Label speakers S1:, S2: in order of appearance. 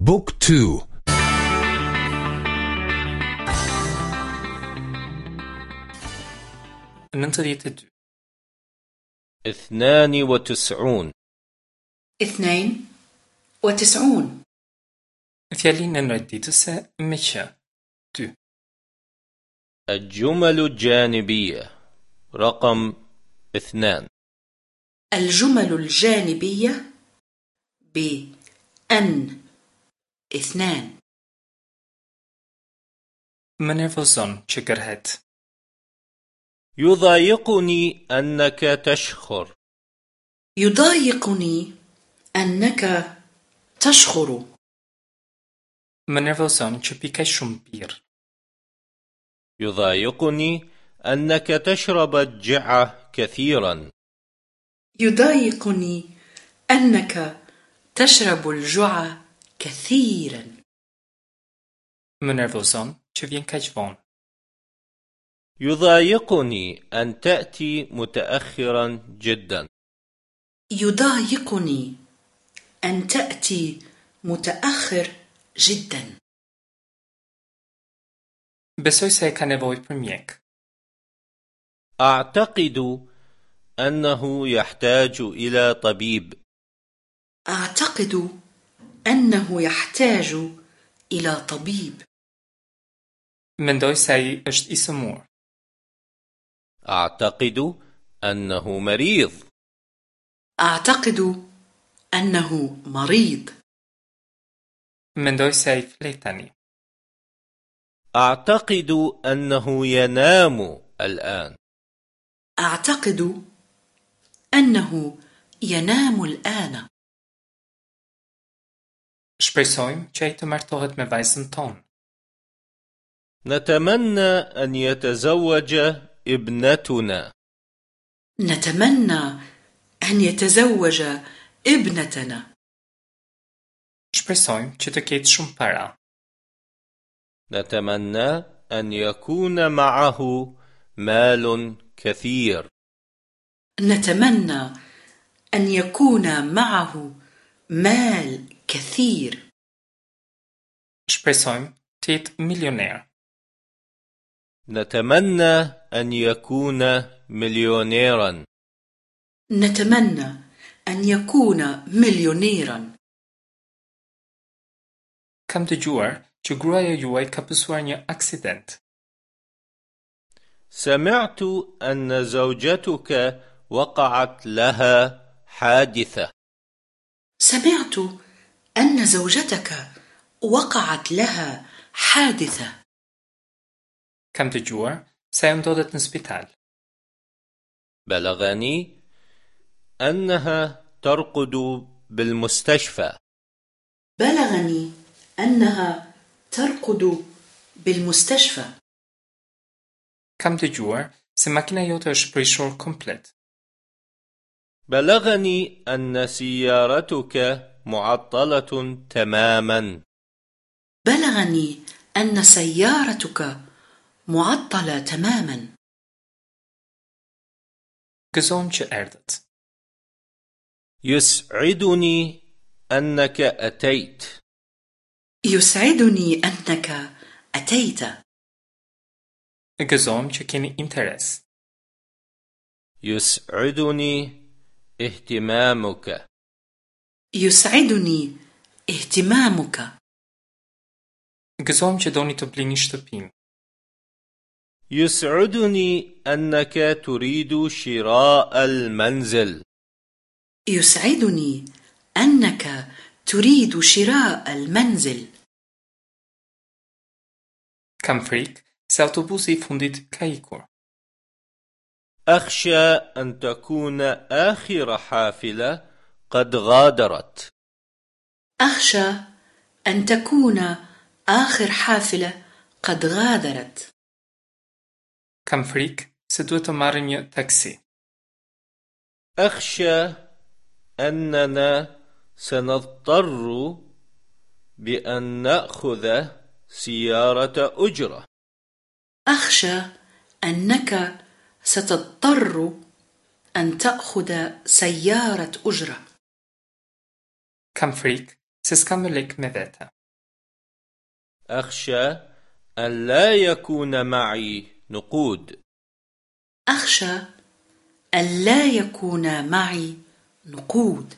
S1: book two.
S2: ننتظر.
S3: اثنان وتسعون.
S4: اثنين وتسعون.
S2: Fjali nënrenditëse me se dy.
S3: الجمل الجانبية. رقم اثنان.
S4: الجمل الجانبية بأن اثنان.
S2: من që kërhet.
S3: يضايقني أنك تشخر.
S4: يضايقني أنك تشخر.
S2: që pikaj shumë pirë.
S3: يضايقني أنك تشرب الجعة كثيرا.
S4: يضايقني أنك تشرب الجع كثيرا
S2: Më nervozon që vjen kaq vonë.
S3: يضايقني أن تأتي متأخرا جدا
S4: يضايقني أن تأتي متأخر جدا
S2: Besoj se ka nevojë për mjek.
S3: أعتقد أنه يحتاج إلى طبيب
S4: أعتقد أنه يحتاج إلى طبيب.
S2: Mendoj se ai është i sëmur.
S3: أعتقد أنه مريض.
S4: أعتقد أنه مريض.
S2: Mendoj se ai flet tani.
S3: أعتقد أنه ينام الآن.
S4: أعتقد أنه ينام الآن.
S2: Shpresojmë që ai të martohet me vajzën tonë.
S3: نتمنى أن يتزوج ابنتنا
S4: نتمنى أن يتزوج ابنتنا
S2: Shpresojmë që të ketë shumë para.
S3: نتمنى أن يكون معه مال كثير
S4: نتمنى أن يكون معه مال كثير
S2: të jetë milioner.
S3: نتمنى أن يكون مليونيرا
S4: نتمنى أن يكون مليونيرا
S2: gruaja juaj ka pësuar një aksident.
S3: سمعت أن زوجتك وقعت لها حادثة
S4: سمعت أن زوجتك وقعت لها حادثة.
S2: كم تجوع سينتودت نسبيتال
S3: بلغني انها ترقد بالمستشفى
S4: بلغني انها ترقد بالمستشفى
S2: kam dëgjuar se makina jote është prishur komplet
S3: بلغني أن سيارتك معطلة تماما
S4: بلغني أن سيارتك معطلة تماما
S2: që erdhët.
S3: يسعدني أنك أتيت
S4: يسعدني أنك أتيت
S2: që keni interes.
S3: يسعدني اهتمامك
S4: يسعدني اهتمامك
S2: Gëzon që doni të blini shtëpinë.
S3: يسعدني أنك تريد شراء المنزل
S4: يسعدني أنك تريد شراء المنزل
S2: Kam frikë se autobusi i fundit ka ikur.
S3: أخشى أن تكون آخر حافلة قد غادرت.
S4: أخشى أن تكون آخر حافلة قد غادرت.
S2: Kam frikë se duhet të marrim një taksi.
S3: أخشى أننا سنضطر بأن نأخذ سيارة أجرة.
S4: أخشى أنك ستضطر أن تأخذ سيارة أجرة.
S2: Skammelig med detta.
S3: أخشى أن لا يكون معي نقود.
S4: أخشى أن لا يكون معي نقود.